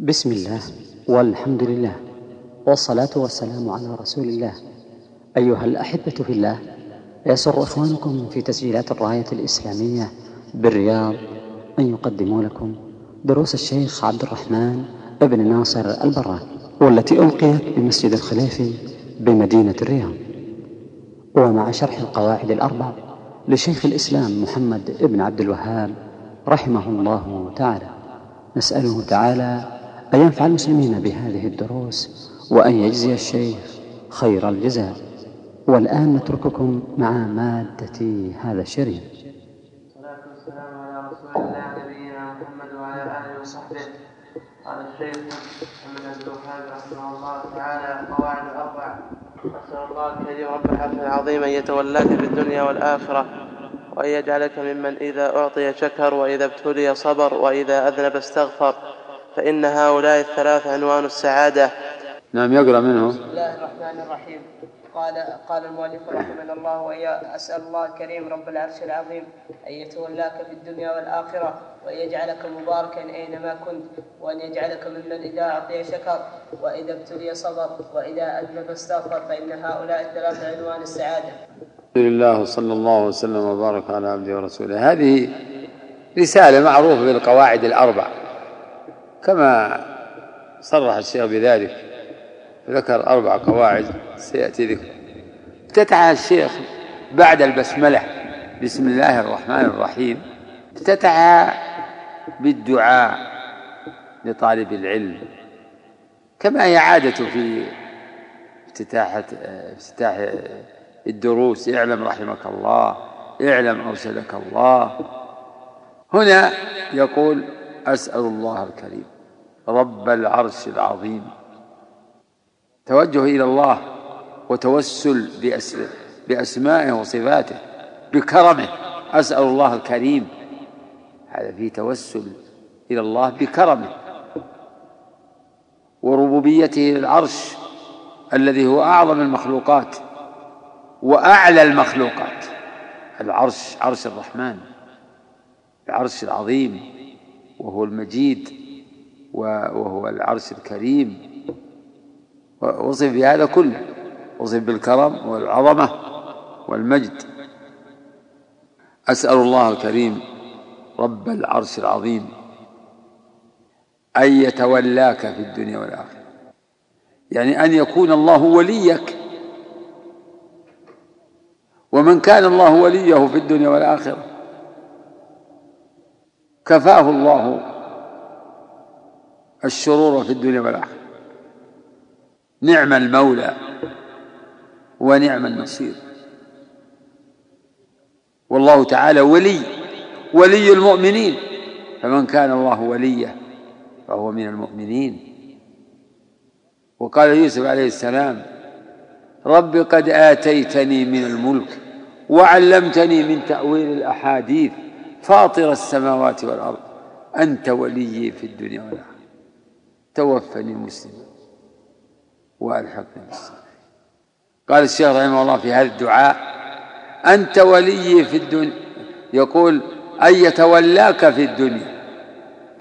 بسم الله والحمد لله والصلاة والسلام على رسول الله. أيها الأحبة في الله يسر إخوانكم في تسجيلات الراية الإسلامية بالرياض أن يقدموا لكم دروس الشيخ عبد الرحمن ابن ناصر البراك والتي ألقيت بمسجد الخليفي بمدينة الرياض. ومع شرح القواعد الأربع لشيخ الإسلام محمد ابن عبد الوهاب رحمه الله تعالى نسأله تعالى أن ينفع المسلمين بهذه الدروس وأن يجزي الشيخ خير الجزاء؟ والآن نترككم مع مادة هذا الشريط. والصلاة والسلام على رسول الله نبينا محمد وعلى آله وصحبه. قال الشيخ محمد بن الوهاب رحمه الله تعالى قواعد الأربع. أسأل الله الكريم رب العرش العظيم أن يتولاك في الدنيا والآخرة وأن يجعلك ممن إذا أعطي شكر وإذا ابتلي صبر وإذا أذنب استغفر. فإن هؤلاء الثلاث عنوان السعادة. نعم يقرأ منه. بسم الله الرحمن الرحيم. قال قال المؤلف رحمنا الله وإياه أسأل الله الكريم رب العرش العظيم أن يتولاك في الدنيا والآخرة وأن يجعلك مباركا أينما كنت وأن يجعلك ممن إذا أعطي شكر وإذا ابتلي صبر وإذا أذنب استغفر فإن هؤلاء الثلاث عنوان السعادة. الحمد لله وصلى الله وسلم وبارك على عبده ورسوله. هذه رسالة معروفة بالقواعد الأربع. كما صرح الشيخ بذلك ذكر أربع قواعد سيأتي ذكر. افتتح الشيخ بعد البسملة بسم الله الرحمن الرحيم افتتح بالدعاء لطالب العلم كما هي عادة في افتتاح افتتاح الدروس اعلم رحمك الله اعلم أرشدك الله. هنا يقول أسأل الله الكريم. رب العرش العظيم. توجه إلى الله وتوسل بأسمائه وصفاته بكرمه. أسأل الله الكريم. هذا فيه توسل إلى الله بكرمه. وربوبيته للعرش الذي هو أعظم المخلوقات وأعلى المخلوقات. العرش عرش الرحمن. العرش العظيم. وهو المجيد وهو العرش الكريم. وصف بهذا كله. وصف بالكرم والعظمة والمجد. أسأل الله الكريم رب العرش العظيم أن يتولاك في الدنيا والآخرة. يعني أن يكون الله وليك. ومن كان الله وليه في الدنيا والآخرة كفاه الله الشرور في الدنيا والآخرة. نعم المولى ونعم النصير. والله تعالى ولي ولي المؤمنين. فمن كان الله وليه فهو من المؤمنين. وقال يوسف عليه السلام رب قد آتيتني من الملك وعلمتني من تأويل الأحاديث. فاطر السماوات والأرض. أنت وليي في الدنيا والآخرة. توفني مسلما وألحقني بالصالحين قال الشيخ رحمه الله في هذا الدعاء أنت وليي في الدنيا. يقول أن يتولاك في الدنيا.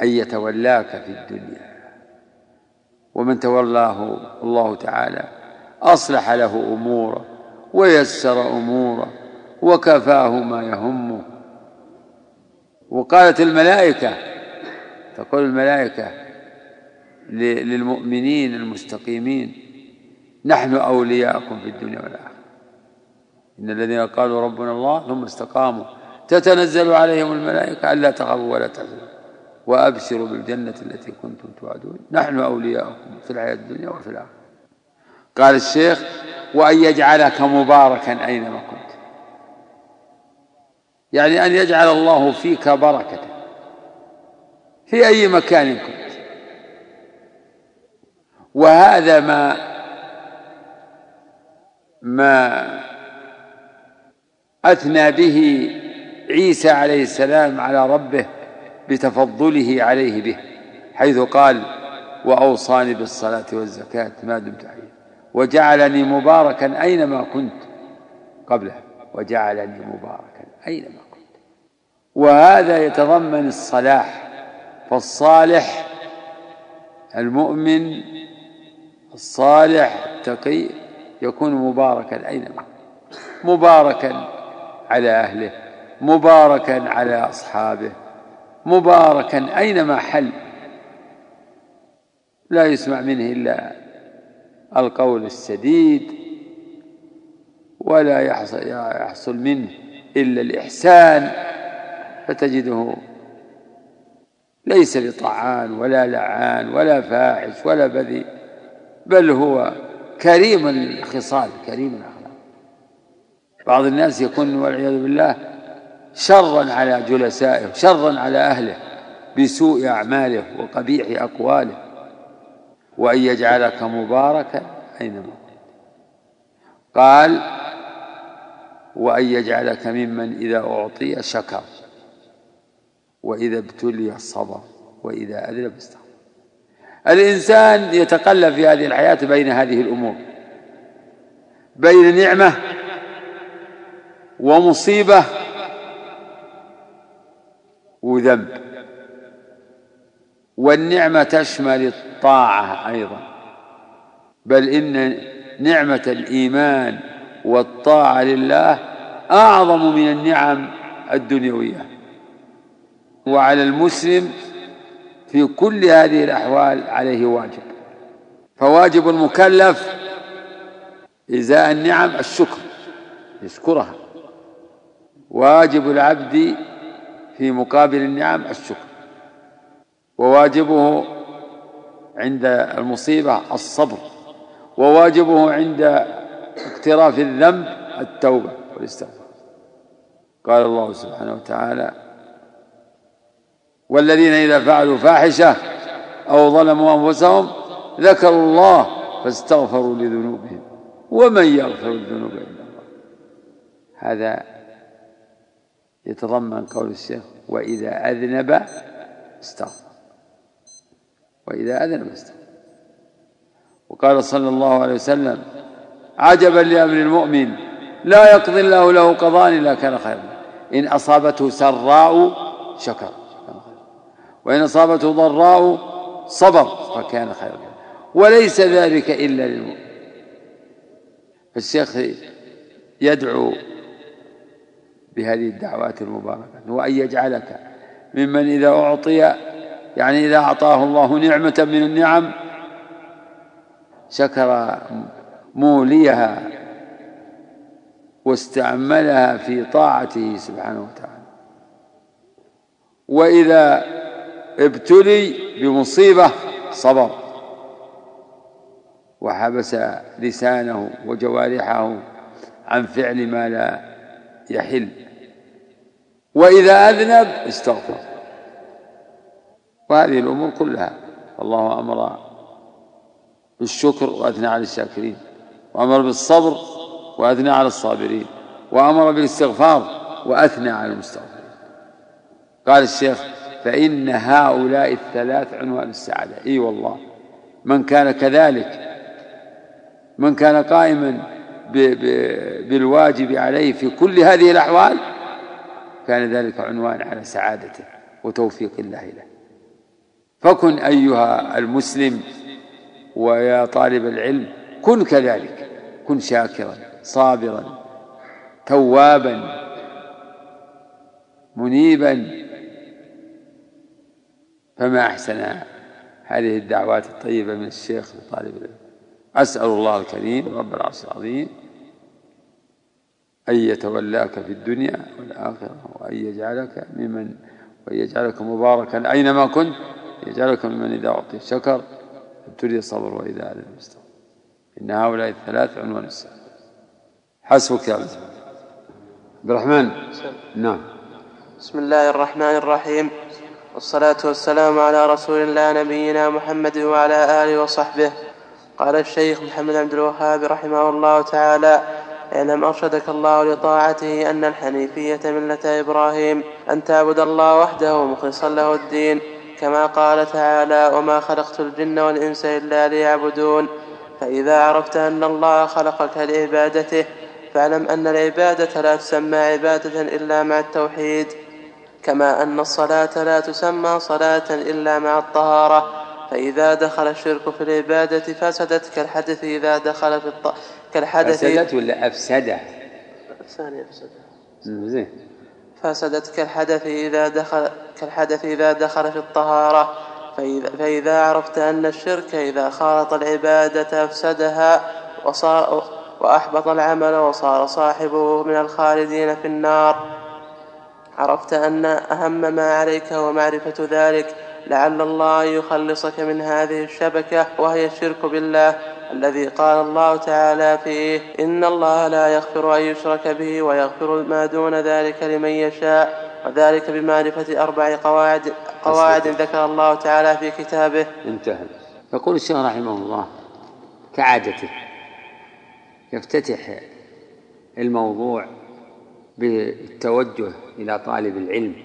أن يتولاك في الدنيا. ومن تولاه الله تعالى أصلح له أموره ويسر أموره وكفاه ما يهمه. وقالت الملائكة تقول الملائكة للمؤمنين المستقيمين نحن أولياءكم في الدنيا والآخرة. إن الذين قالوا ربنا الله ثم استقاموا تتنزل عليهم الملائكة ألا تخافوا ولا تحزنوا وأبشروا بالجنة التي كنتم توعدون. نحن أولياؤكم في الحياة الدنيا وفي الآخرة. قال الشيخ وأن يجعلك مباركا أينما كنت. يعني أن يجعل الله فيك بركة في أي مكان كنت. وهذا ما ما أثنى به عيسى عليه السلام على ربه بتفضله عليه به حيث قال وأوصاني بالصلاة والزكاة ما دمت حيا وجعلني مباركا أينما كنت قبله وجعلني مباركا. أينما كنت وهذا يتضمن الصلاح فالصالح المؤمن الصالح التقي يكون مباركا أينما مباركا على أهله مباركا على أصحابه مباركا أينما حل. لا يسمع منه إلا القول السديد ولا يحصل, منه إلا الإحسان فتجده ليس بطعان ولا لعان ولا فاحش ولا بذيء بل هو كريم الخصال كريم الأخلاق بعض الناس يكون والعياذ بالله شرا على جلسائه شرا على أهله بسوء أعماله وقبيح أقواله وأن يجعلك مباركا أينما قال وأن يجعلك ممن إذا أعطي شكر وإذا ابتلي صبر وإذا أذنب استغفر. الإنسان يتقلب في هذه الحياة بين هذه الأمور بين نعمة ومصيبة وذنب. والنعمة تشمل الطاعة أيضا بل إن نعمة الإيمان والطاعة لله أعظم من النعم الدنيوية. وعلى المسلم في كل هذه الأحوال عليه واجب. فواجب المكلف إزاء النعم الشكر يشكرها. واجب العبد في مقابل النعم الشكر. وواجبه عند المصيبة الصبر. وواجبه عند اقتراف الذنب التوبة. والاستغفار. قال الله سبحانه وتعالى والذين إذا فعلوا فاحشة أو ظلموا أنفسهم ذكروا الله فاستغفروا لذنوبهم ومن يغفر الذنوب إلا الله. هذا يتضمن قول الشيخ وإذا أذنب استغفر. وإذا أذنب استغفر. وقال صلى الله عليه وسلم عجبا لأمر المؤمن لا يقضي الله له قضاء إلا كان خيرا. إن أصابته سراء شكر. وإن أصابته ضراء صبر فكان خيرا. وليس ذلك إلا للمؤمن. فالشيخ يدعو بهذه الدعوات المباركة وأن يجعلك ممن إذا أعطي يعني إذا أعطاه الله نعمة من النعم شكر موليها واستعملها في طاعته سبحانه وتعالى. وإذا ابتلي بمصيبة صبر. وحبس لسانه وجوارحه عن فعل ما لا يحل. وإذا أذنب استغفر. وهذه الأمور كلها. الله أمر بالشكر وأثنى على الشاكرين. وأمر بالصبر وأثنى على الصابرين وأمر بالاستغفار وأثنى على المستغفرين. قال الشيخ فإن هؤلاء الثلاث عنوان السعادة. إي والله من كان كذلك من كان قائما بالواجب عليه في كل هذه الأحوال كان ذلك عنوان على سعادته وتوفيق الله له. فكن أيها المسلم ويا طالب العلم كن كذلك كن شاكرا. صابرا توابا منيبا. فما أحسن هذه الدعوات الطيبة من الشيخ لطالب العلم. أسأل الله الكريم رب العرش العظيم أن يتولاك في الدنيا والآخرة وأن يجعلك ممن وأن يجعلك مباركا. أينما كنت يجعلك ممن إذا أعطي شكر ابتلي الصبر وإذا أذن مستغفر إن هؤلاء الثلاث عنوان السعادة حسبك يا عبد. الرحمن. نعم. بسم الله الرحمن الرحيم. والصلاة والسلام على رسول الله نبينا محمد وعلى آله وصحبه. قال الشيخ محمد عبد الوهاب رحمه الله تعالى اعلم أرشدك الله لطاعته أن الحنيفية ملة إبراهيم أن تعبد الله وحده مخلصا له الدين كما قال تعالى وما خلقت الجن والإنس إلا ليعبدون فإذا عرفت أن الله خلقك لعبادته فاعلم أن العبادة لا تسمى عبادة إلا مع التوحيد كما أن الصلاة لا تسمى صلاة إلا مع الطهارة. فإذا دخل الشرك في العبادة فسدت كالحدث إذا دخل في الط... كالحدث فسدت ولا أفسده؟ ثاني أفسدت زين. فسدت كالحدث إذا دخل كالحدث إذا دخل في الطهارة. فإذا, فإذا عرفت أن الشرك إذا خالط العبادة أفسدها وصار وأحبط العمل وصار صاحبه من الخالدين في النار. عرفت أن أهم ما عليك هو معرفة ذلك لعل الله يخلصك من هذه الشبكة وهي الشرك بالله الذي قال الله تعالى فيه إن الله لا يغفر أن يشرك به ويغفر ما دون ذلك لمن يشاء وذلك بمعرفة أربع قواعد قواعد ذكر الله تعالى في كتابه. انتهى. يقول الشيخ رحمه الله كعادته. يفتتح الموضوع بالتوجه إلى طالب العلم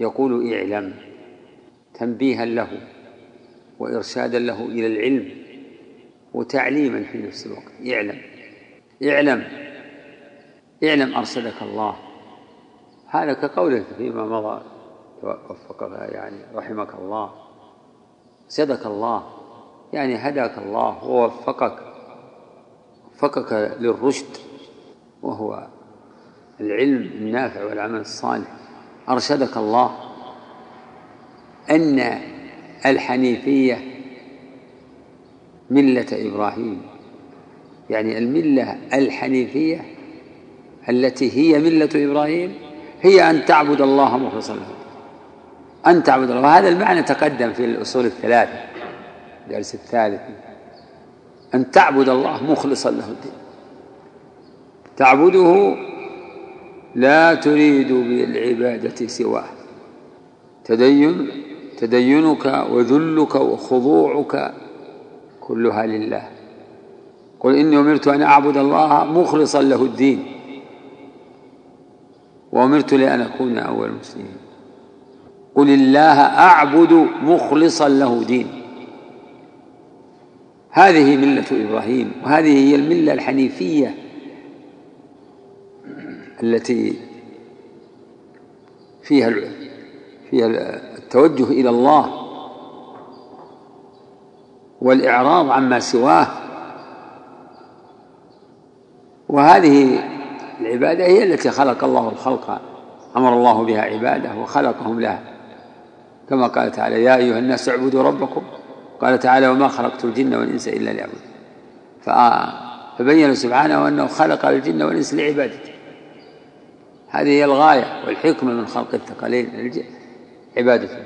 يقول اعلم تنبيها له وإرشادا له إلى العلم وتعليما في نفس الوقت. اعلم اعلم اعلم أرشدك الله. هذا كقوله فيما مضى وفقك يعني رحمك الله صدق الله يعني هداك الله ووفقك. وفقك للرشد وهو العلم النافع والعمل الصالح. أرشدك الله أن الحنيفية ملة إبراهيم. يعني الملة الحنيفية التي هي ملة إبراهيم هي أن تعبد الله مخلصا له أن تعبد الله. وهذا المعنى تقدم في الأصول الثلاثة الدرس الثالث. أن تعبد الله مخلصا له الدين. تعبده لا تريد بالعبادة سواه. تدين تدينك وذلك وخضوعك كلها لله. قل إني أمرت أن أعبد الله مخلصا له الدين. وأمرت لأن أكون أول المسلمين. قل الله أعبد مخلصا له دين هذه ملة إبراهيم وهذه هي الملة الحنيفية التي فيها فيها التوجه إلى الله والإعراض عما سواه. وهذه العبادة هي التي خلق الله الخلق أمر الله بها عباده وخلقهم لها كما قال تعالى يا أيها الناس اعبدوا ربكم قال تعالى وما خلقت الجن والإنس إلا ليعبدون. فبين سبحانه أنه خلق الجن والإنس لعبادته. هذه هي الغاية والحكمة من خلق الثقلين عبادته.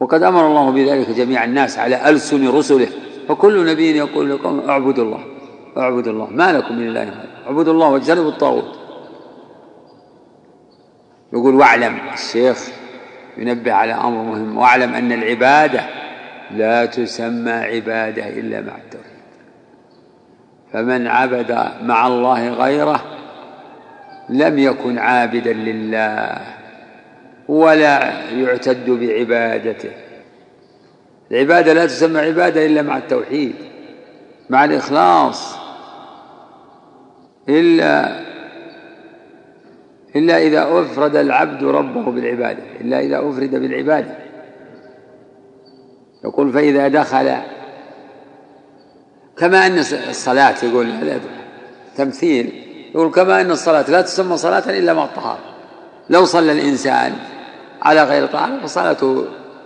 وقد أمر الله بذلك جميع الناس على ألسن رسله. فكل نبي يقول لكم اعبدوا الله اعبدوا الله. ما لكم من الله غيره. اعبدوا الله واجتنبوا الطاغوت. يقول واعلم الشيخ ينبه على أمر مهم. واعلم أن العبادة لا تسمى عبادة إلا مع التوحيد. فمن عبد مع الله غيره لم يكن عابدا لله ولا يعتد بعبادته. العبادة لا تسمى عبادة إلا مع التوحيد مع الإخلاص إلا إلا إذا أفرد العبد ربه بالعبادة إلا إذا أفرد بالعبادة. يقول فإذا دخل كما أن الصلاة يقول تمثيل. يقول كما أن الصلاة لا تسمى صلاة إلا مع الطهارة. لو صلى الإنسان على غير طهارة فصلاته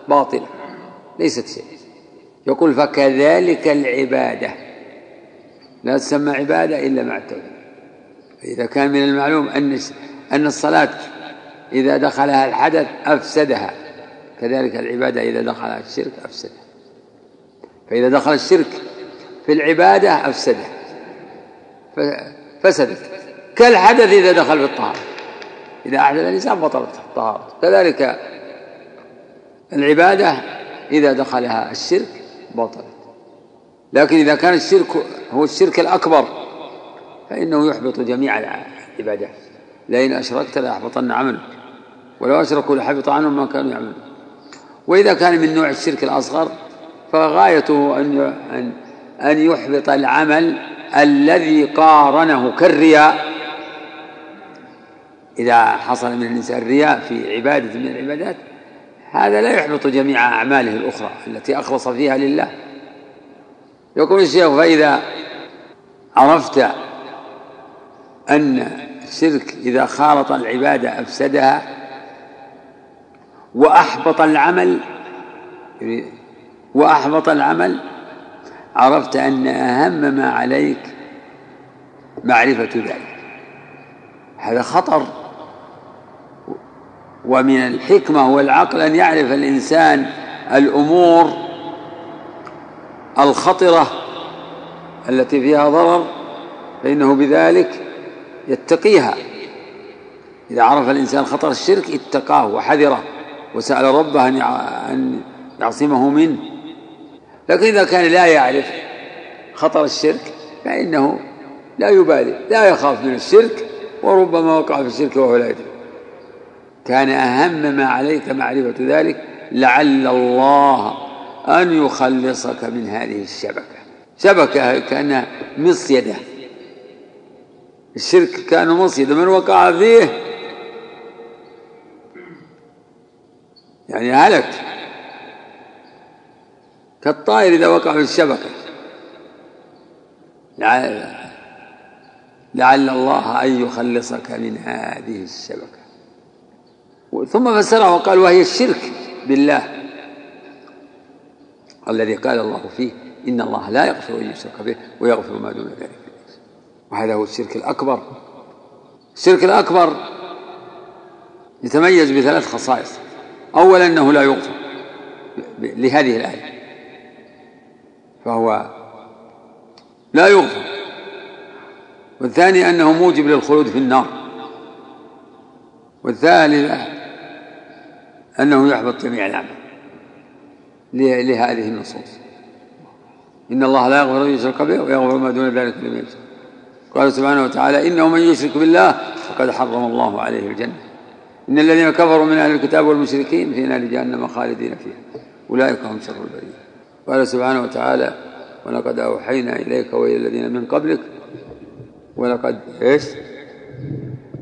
باطلة ليست شيء. يقول فكذلك العبادة. لا تسمى عبادة إلا مع التوحيد. فإذا كان من المعلوم أن أن الصلاة إذا دخلها الحدث أفسدها. كذلك العبادة إذا دخلها الشرك أفسدها. فإذا دخل الشرك في العبادة أفسدها. فسدت. كالحدث إذا دخل في الطهارة. إذا أحدث الإنسان بطلت الطهارة. كذلك العبادة إذا دخلها الشرك بطلت. لكن إذا كان الشرك هو الشرك الأكبر فإنه يحبط جميع العبادات. لئن أشركت ليحبطن عملك. ولو أشركوا لحبط عنهم ما كانوا يعملون. وإذا كان من نوع الشرك الأصغر فغايته أن أن أن يحبط العمل الذي قارنه كالرياء. إذا حصل من الإنسان رياء في عبادة من العبادات هذا لا يحبط جميع أعماله الأخرى التي أخلص فيها لله. يقول الشيخ فإذا عرفت أن الشرك إذا خالط العبادة أفسدها وأحبط العمل وأحبط العمل عرفت أن أهم ما عليك معرفة ذلك. هذا خطر. ومن الحكمة والعقل أن يعرف الإنسان الأمور الخطرة التي فيها ضرر فإنه بذلك يتقيها. إذا عرف الإنسان خطر الشرك اتقاه وحذره وسأل ربه أن يعصمه منه. لكن إذا كان لا يعرف خطر الشرك فإنه لا يبالي لا يخاف من الشرك وربما وقع في الشرك وهو لا يدري. كان أهم ما عليك معرفة ذلك لعل الله أن يخلصك من هذه الشبكة. شبكة كأنها مصيدة. الشرك كان مصيدة من وقع فيه؟ يعني هلك. كالطائر إذا وقع في الشبكة. لعل, لعل الله أن يخلصك من هذه الشبكة. ثم فسره وقال وهي الشرك بالله. الذي قال الله فيه إن الله لا يغفر أن يشرك به ويغفر ما دون ذلك. وهذا هو الشرك الأكبر. الشرك الأكبر يتميز بثلاث خصائص. أولا أنه لا يغفر لهذه الآية. فهو لا يغفر. والثاني أنه موجب للخلود في النار. والثالث أنه يحبط جميع الأعمال لهذه النصوص. إن الله لا يغفر أن يشرك به ويغفر ما دون ذلك لمن يشاء. قال سبحانه وتعالى إنه من يشرك بالله فقد حرم الله عليه الجنة. إن الذين كفروا من أهل الكتاب والمشركين في نار جهنم خالدين فيها. أولئك هم شر البرية. قال سبحانه وتعالى ولقد أوحينا إليك وإلى الذين من قبلك ولقد إيش؟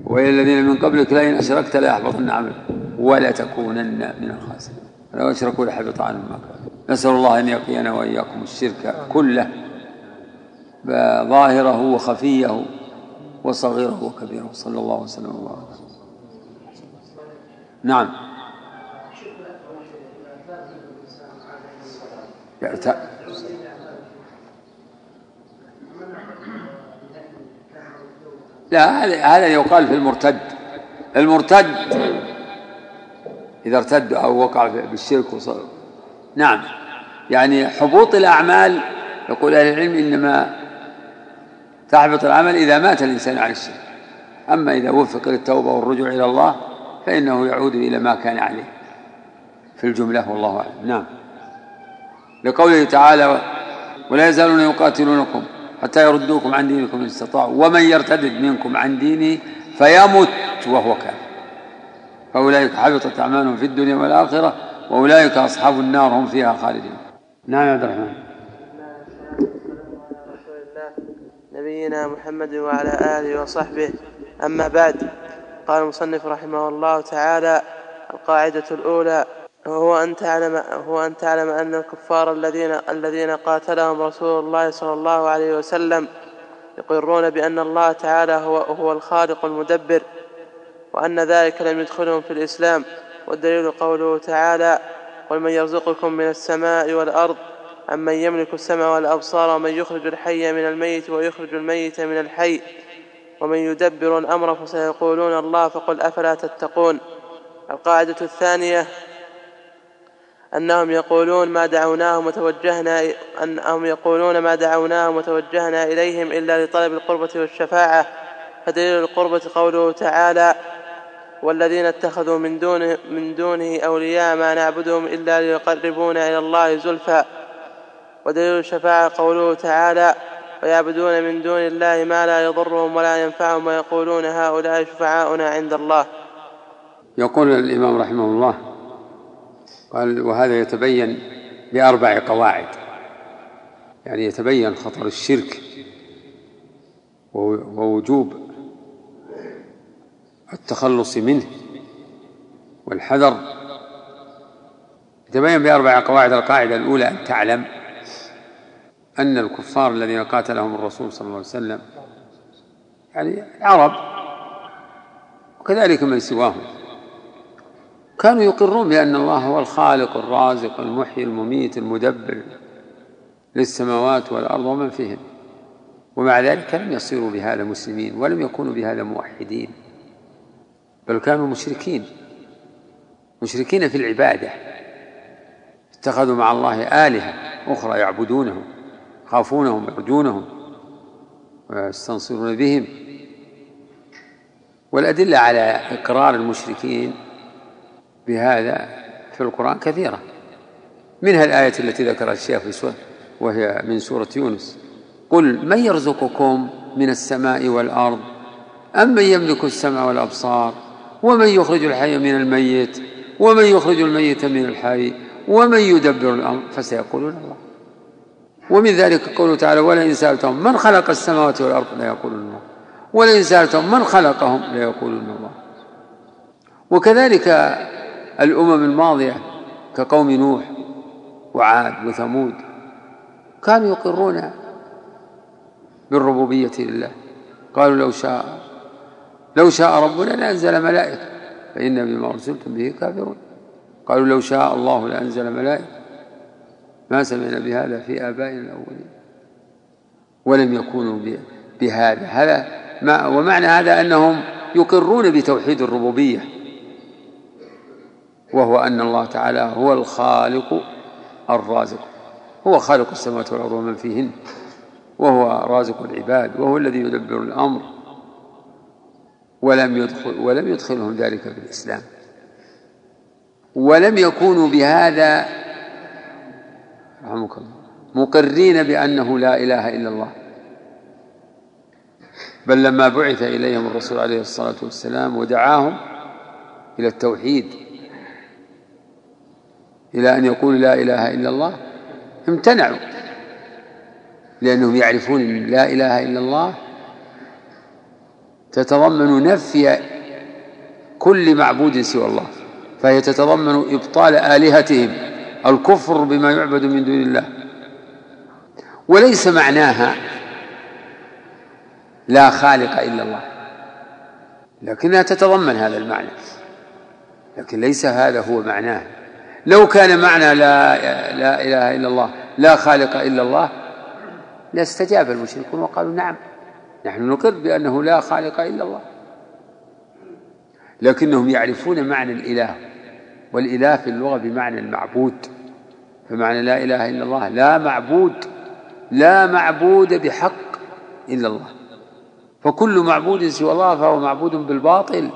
وإلى الذين من قبلك لئن أشركت ليحبطن عملك ولتكونن من الخاسرين. لو أشركوا لحبط عنهم ما كانوا. نسأل الله أن يقينا وإياكم الشرك كله ظاهره وخفيه وصغيره وكبيره. صلى الله وسلم وبارك نعم. لا هذا يقال في المرتد. المرتد إذا ارتد أو وقع بالشرك وصار نعم. يعني حبوط الأعمال يقول أهل العلم إنما تحبط العمل إذا مات الإنسان عن الشرك. أما إذا وفق للتوبة والرجوع إلى الله فإنه يعود إلى ما كان عليه. في الجملة والله أعلم. نعم. لقوله تعالى ولا يزالون يقاتلونكم حتى يردوكم عن دينكم إن استطاعوا. ومن يرتد منكم عن دينه فيمت وهو كافر. فأولئك حبطت أعمالهم في الدنيا والآخرة وأولئك أصحاب النار هم فيها خالدون. نعم يا عبد الرحمن. نبينا محمد وعلى آله وصحبه. أما بعد قال المصنف رحمه الله تعالى القاعدة الأولى هو أن تعلم هو أن تعلم أن الكفار الذين الذين قاتلهم رسول الله صلى الله عليه وسلم يقرون بأن الله تعالى هو هو الخالق المدبر وأن ذلك لم يدخلهم في الإسلام. والدليل قوله تعالى قل من يرزقكم من السماء والأرض أمن يملك السمع والأبصار ومن يخرج الحي من الميت ويخرج الميت من الحي ومن يدبر الأمر فسيقولون الله فقل أفلا تتقون. القاعدة الثانية أنهم يقولون ما دعوناهم وتوجهنا أنهم يقولون ما دعوناهم وتوجهنا إليهم إلا لطلب القربة والشفاعة. فدليل القربة قوله تعالى والذين اتخذوا من دونه, من دونه أولياء ما نعبدهم إلا ليقربونا إلى الله زلفى. ودليل الشفاعة قوله تعالى ويعبدون من دون الله ما لا يضرهم ولا ينفعهم ويقولون هؤلاء شفعاؤنا عند الله. يقول الإمام رحمه الله قال وهذا يتبين بأربع قواعد. يعني يتبين خطر الشرك ووجوب التخلص منه والحذر. يتبين بأربع قواعد القاعدة الأولى أن تعلم أن الكفار الذين قاتلهم الرسول صلى الله عليه وسلم يعني عرب وكذلك من سواهم كانوا يقرون بأن الله هو الخالق الرازق المحيي المميت المدبر للسماوات والأرض ومن فيهن ومع ذلك لم يصيروا بهذا مسلمين ولم يكونوا بهذا موحدين بل كانوا مشركين مشركين في العبادة اتخذوا مع الله آلهة أخرى يعبدونهم. يخافونهم يرجونهم ويستنصرون بهم. والأدلة على إقرار المشركين بهذا في القرآن كثيرة. منها الآية التي ذكرها الشيخ في سورة وهي من سورة يونس. قل من يرزقكم من السماء والأرض؟ أم من يملك السمع والأبصار؟ ومن يخرج الحي من الميت؟ ومن يخرج الميت من الحي؟ ومن يدبر الأمر؟ فسيقولون الله. ومن ذلك قوله تعالى ولئن سألتهم من خلق السماوات والأرض ليقولون الله. ولئن سألتهم من خلقهم ليقولون الله. وكذلك الأمم الماضية كقوم نوح وعاد وثمود كانوا يقرون بالربوبية لله. قالوا لو شاء لو شاء ربنا لأنزل ملائكة فإن بما أرسلتم به كافرون. قالوا لو شاء الله لأنزل ملائكة. ما سمعنا بهذا في آبائنا الأولين. ولم يكونوا بهذا. هذا ما ومعنى هذا أنهم يقرون بتوحيد الربوبية. وهو أن الله تعالى هو الخالق الرازق. هو خالق السماوات والأرض ومن فيهن. وهو رازق العباد. وهو الذي يدبر الأمر. ولم يدخل ولم يدخلهم ذلك في الإسلام. ولم يكونوا بهذا رحمك الله. مقرين بأنه لا إله إلا الله. بل لما بعث إليهم الرسول عليه الصلاة والسلام ودعاهم إلى التوحيد إلى أن يقولوا لا إله إلا الله امتنعوا. لأنهم يعرفون أن لا إله إلا الله تتضمن نفي كل معبود سوى الله فهي تتضمن إبطال آلهتهم. الكفر بما يعبد من دون الله. وليس معناها لا خالق إلا الله. لكنها تتضمن هذا المعنى. لكن ليس هذا هو معناه. لو كان معنى لا لا إله إلا الله لا خالق إلا الله لاستجاب المشركون وقالوا نعم نحن نقر بأنه لا خالق إلا الله. لكنهم يعرفون معنى الإله. والإله في اللغة بمعنى المعبود فمعنى لا إله إلا الله لا معبود لا معبود بحق إلا الله. فكل معبود سوى الله فهو معبود بالباطل.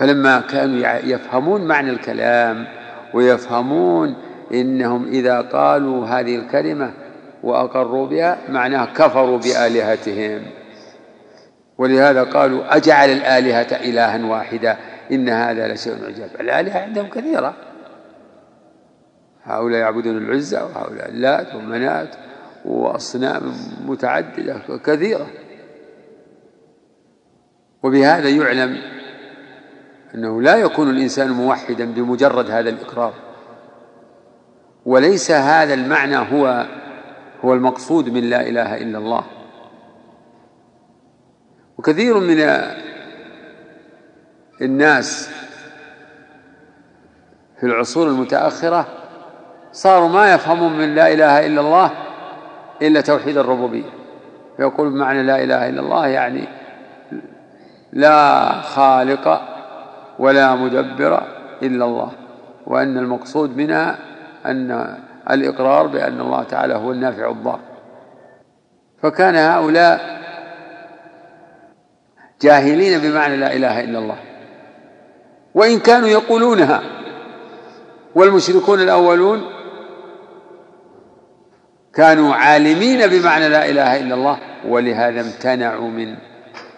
فلما كانوا يفهمون معنى الكلام ويفهمون إنهم إذا قالوا هذه الكلمة وأقروا بها معناه كفروا بآلهتهم. ولهذا قالوا أجعل الآلهة إلها واحدا إن هذا لشيء عجاب. الآلهة عندهم كثيرة. هؤلاء يعبدون العزى وهؤلاء اللات ومنات وأصنام متعددة كثيرة. وبهذا يعلم أنه لا يكون الإنسان موحدا بمجرد هذا الإقرار. وليس هذا المعنى هو هو المقصود من لا إله إلا الله. وكثير من الناس في العصور المتأخرة صاروا ما يفهمون من لا إله إلا الله إلا توحيد الربوبية. فيقول بمعنى لا إله إلا الله يعني لا خالق ولا مدبر إلا الله وأن المقصود منها أن الإقرار بأن الله تعالى هو النافع الضار. فكان هؤلاء جاهلين بمعنى لا إله إلا الله. وإن كانوا يقولونها. والمشركون الأولون كانوا عالمين بمعنى لا إله إلا الله ولهذا امتنعوا من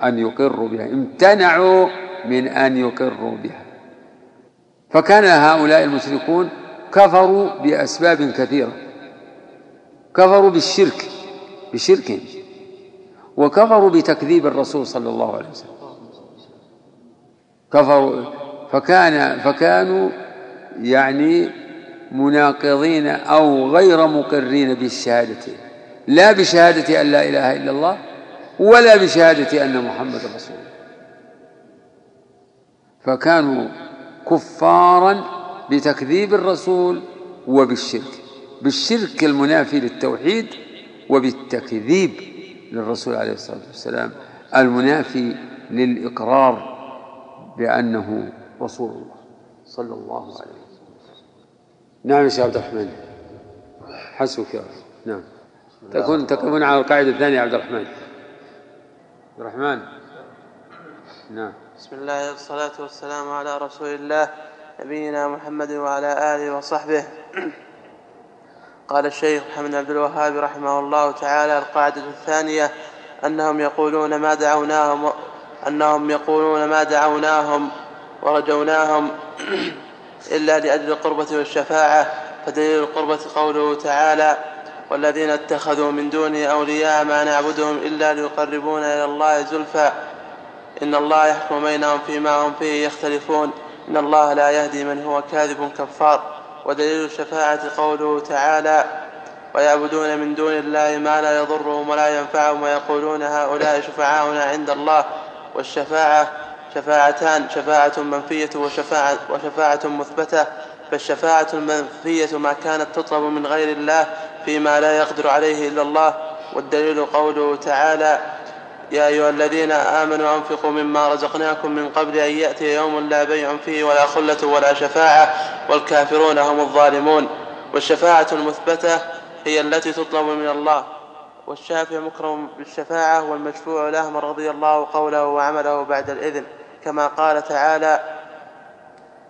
أن يقروا بها. امتنعوا من أن يقروا بها. فكان هؤلاء المشركون كفروا بأسباب كثيرة. كفروا بالشرك بشركهم. وكفروا بتكذيب الرسول صلى الله عليه وسلم. كفروا فكان فكانوا يعني مناقضين أو غير مقرين بالشهادة. لا بشهادة أن لا إله إلا الله ولا بشهادة أن محمد رسول الله. فكانوا كفارا بتكذيب الرسول وبالشرك. بالشرك المنافي للتوحيد وبالتكذيب للرسول عليه الصلاة والسلام. المنافي للإقرار بأنه رسول الله صلى الله عليه وسلم. نعم يا شيخ عبد الرحمن. حسبك يا رب نعم. تكون تكون على القاعدة الثانية يا عبد الرحمن. عبد الرحمن. نعم. بسم الله والصلاة والسلام على رسول الله نبينا محمد وعلى آله وصحبه. قال الشيخ محمد عبد الوهاب رحمه الله تعالى القاعدة الثانية أنهم يقولون ما دعوناهم أنهم يقولون ما دعوناهم ورجوناهم إلا لأجل القربة والشفاعة فدليل القربة قوله تعالى والذين اتخذوا من دونه أولياء ما نعبدهم إلا ليقربونا إلى الله زلفى. إن الله يحكم بينهم فيما هم فيه يختلفون. إن الله لا يهدي من هو كاذب كفار. ودليل الشفاعة قوله تعالى ويعبدون من دون الله ما لا يضرهم ولا ينفعهم ويقولون هؤلاء شفعاؤنا عند الله. والشفاعة شفاعتان شفاعة منفية وشفاعة, وشفاعة مثبتة فالشفاعة المنفية ما كانت تطلب من غير الله فيما لا يقدر عليه إلا الله. والدليل قوله تعالى يا أيها الذين آمنوا أنفقوا مما رزقناكم من قبل أن يأتي يوم لا بيع فيه ولا خلة ولا شفاعة والكافرون هم الظالمون. والشفاعة المثبتة هي التي تطلب من الله. والشافع مكرم بالشفاعة والمشفوع له من رضي الله قوله وعمله بعد الإذن. كما قال تعالى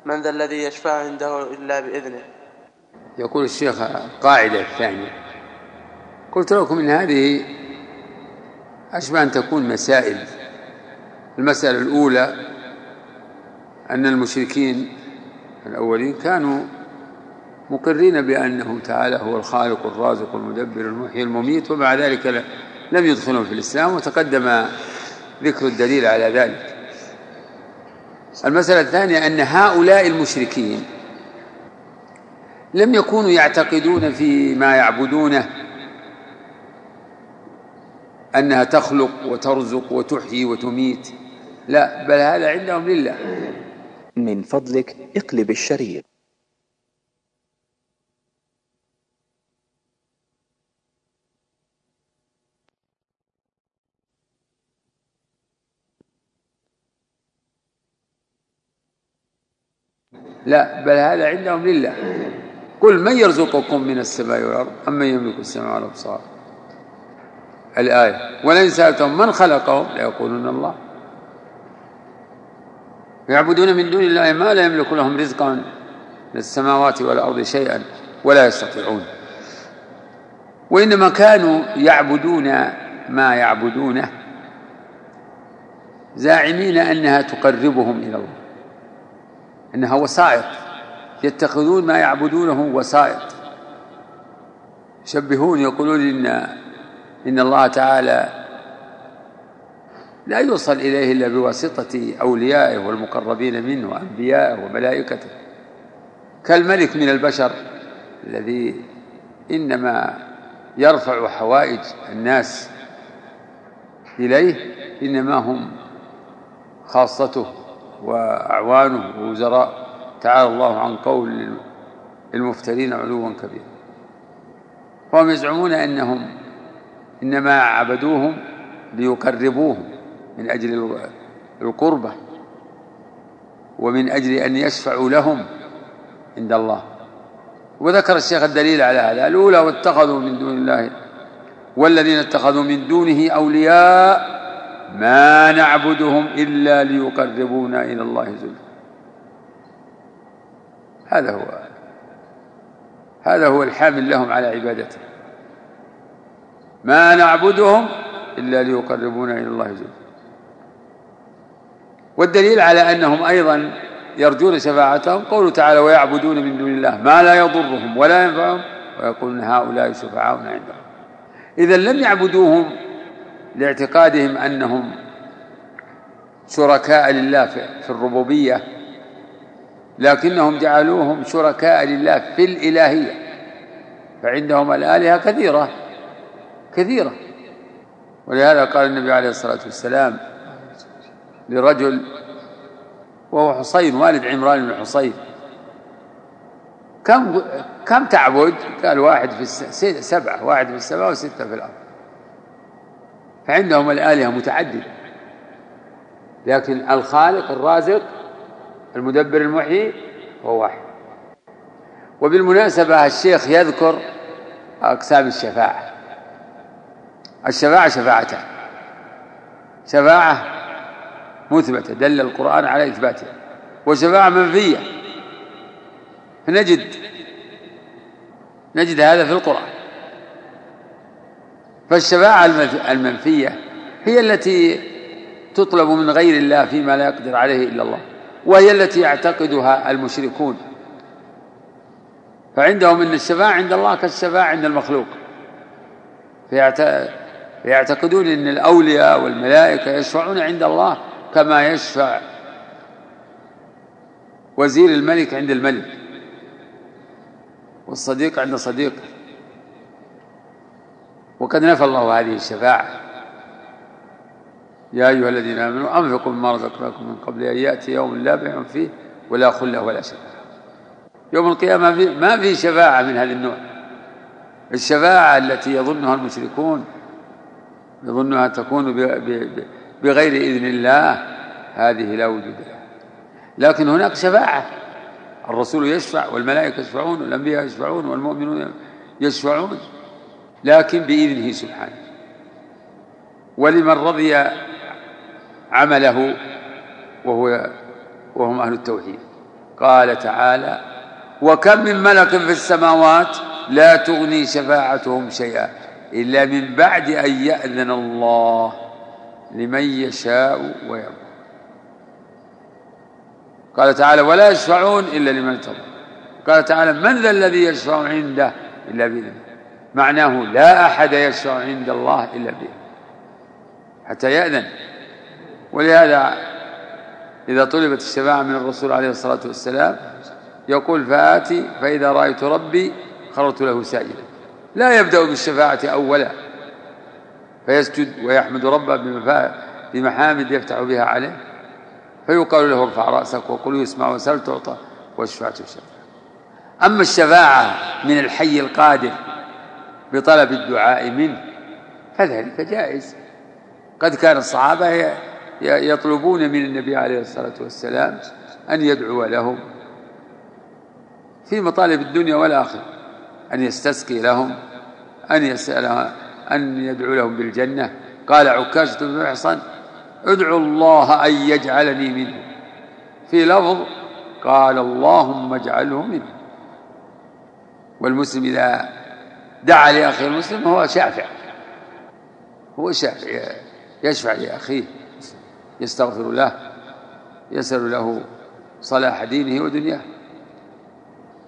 من ذا الذي يشفع عنده إلا بإذنه. يقول الشيخ القاعدة الثانية قلت لكم إن هذه أشبه أن تكون مسائل. المسألة الأولى أن المشركين الأولين كانوا مقرين بأنه تعالى هو الخالق الرازق المدبر المحيي المميت ومع ذلك لم يدخلهم في الإسلام وتقدم ذكر الدليل على ذلك. المسألة الثانية أن هؤلاء المشركين لم يكونوا يعتقدون في ما يعبدونه أنها تخلق وترزق وتحيي وتميت لا بل هذا عندهم لله. من فضلك اقلب الشريط لا بل هذا عندهم لله. قل من يرزقكم من السماء والأرض أم من يملك السماء والأبصار؟ الآية ولئن سألتهم من خلقهم ليقولون الله. يعبدون من دون الله ما لا يملك لهم رزقا من السماوات والأرض شيئا ولا يستطيعون. وإنما كانوا يعبدون ما يعبدونه زاعمين أنها تقربهم إلى الله. إنها وسائط. يتخذون ما يعبدونه وسائط. يشبهون يقولون إن إن الله تعالى لا يوصل إليه إلا بواسطة أوليائه والمقربين منه وأنبيائه وملائكته. كالملك من البشر الذي إنما يرفع حوائج الناس إليه إنما هم خاصته. وأعوانه ووزراء. تعالى الله عن قول المفترين علوا كبيرا وهم يزعمون أنهم إنما عبدوهم ليقربوهم من أجل القربة ومن أجل أن يشفعوا لهم عند الله. وذكر الشيخ الدليل على هذا. الأولى واتخذوا من دون الله والذين اتخذوا من دونه أولياء ما نعبدهم إلا ليقربونا إلى الله زلفى. هذا هو هذا هو الحامل لهم على عبادته ما نعبدهم إلا ليقربونا إلى الله زلفى. والدليل على أنهم أيضا يرجون شفاعتهم قوله تعالى ويعبدون من دون الله ما لا يضرهم ولا ينفعهم. ويقولون هؤلاء شفعاؤنا عندهم. إذا لم يعبدوهم لاعتقادهم أنهم شركاء لله في الربوبية لكنهم جعلوهم شركاء لله في الإلهية فعندهم الآلهة كثيرة كثيرة ولهذا قال النبي عليه الصلاة والسلام لرجل وهو حصين والد عمران بن حصين كم كم تعبد؟ قال واحد في سبعة واحد في السماء وستة في الأرض فعندهم الآلهة متعددة. لكن الخالق الرازق المدبر المحيي هو واحد. وبالمناسبة الشيخ يذكر أقسام الشفاعة. الشفاعة شفاعتان. شفاعة مثبتة دل القرآن على إثباتها. وشفاعة منفية. فنجد نجد هذا في القرآن. فالشفاعة المنفية هي التي تطلب من غير الله فيما لا يقدر عليه إلا الله وهي التي يعتقدها المشركون. فعندهم أن الشفاعة عند الله كالشفاعة عند المخلوق. فيعتقدون أن الأولياء والملائكة يشفعون عند الله كما يشفع وزير الملك عند الملك والصديق عند صديقه وقد نفى الله هذه الشفاعة. يا أيها الذين آمنوا أنفقوا مما رزقناكم من قبل أن يأتي يوم لا بيع فيه ولا خلة ولا شفاعة. يوم القيامة ما في شفاعة من هذا النوع. الشفاعة التي يظنها المشركون يظنها تكون بغير إذن الله هذه لا وجود لها. لكن هناك شفاعة. الرسول يشفع والملائكة يشفعون والأنبياء يشفعون والمؤمنون يشفعون. لكن بإذنه سبحانه. ولمن رضي عمله وهو وهم أهل التوحيد. قال تعالى وكم من ملك في السماوات لا تغني شفاعتهم شيئا إلا من بعد أن يأذن الله لمن يشاء ويرضى. قال تعالى ولا يشفعون إلا لمن ارتضى قال تعالى من ذا الذي يشفع عنده إلا بإذنه. معناه لا أحد يشفع عند الله إلا به. حتى يأذن. ولهذا إذا طلبت الشفاعة من الرسول عليه الصلاة والسلام يقول فآتي فإذا رأيت ربي خررت له ساجدا لا يبدأ بالشفاعة أولا. فيسجد ويحمد ربه بمحامد يفتح بها عليه. فيقال له ارفع رأسك وقل يسمع وسل تعطى والشفاعة الشفاعة أما الشفاعة من الحي القادر بطلب الدعاء منه. فذلك جائز. قد كان الصحابة يطلبون من النبي عليه الصلاة والسلام أن يدعو لهم في مطالب الدنيا والآخرة أن يستسقي لهم أن يسأل أن يدعو لهم بالجنة. قال عكاشة بن محصن ادعو الله أن يجعلني منه في لفظ قال اللهم اجعله منه والمسلم إذا دعا لأخيه المسلم هو شافع. هو شافع يشفع لأخيه يستغفر له يسأل له صلاح دينه ودنياه.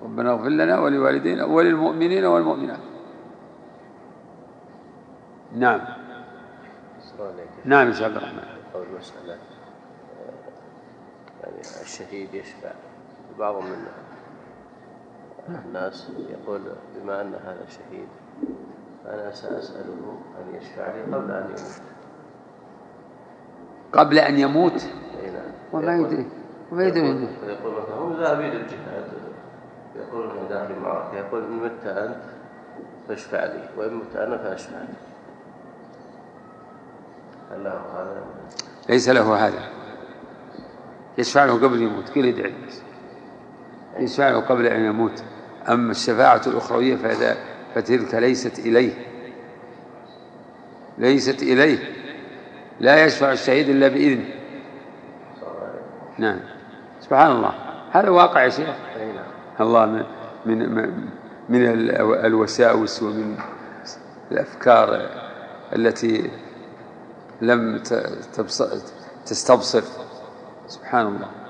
ربنا اغفر لنا ولوالدينا وللمؤمنين والمؤمنات. نعم. نعم يا شيخ عبد الرحمن. قول المسألة يعني الشهيد يشفع بعض من الناس يقول بما أن هذا شهيد فأنا سأسأله أن يشفع لي قبل أن يموت. قبل أن يموت؟ نعم. وما يدري وما يدري. يقول, يقول مثلا هم ذاهبين للجهاد يقول انه داخل المعركة يقول إن مت أنت فاشفع لي وإن مت أنا فأشفع لي هل له هذا؟ ليس له هذا. يشفع له قبل يموت كل يدعي. يشفع له قبل أن يموت. أما الشفاعة الأخروية فهذا فتلك ليست إليه. ليست إليه. لا يشفع الشهيد إلا بإذنه نعم. سبحان الله. هذا واقع يا شيخ. الله من من من الوساوس ومن الأفكار التي لم تستبصر. سبحان الله.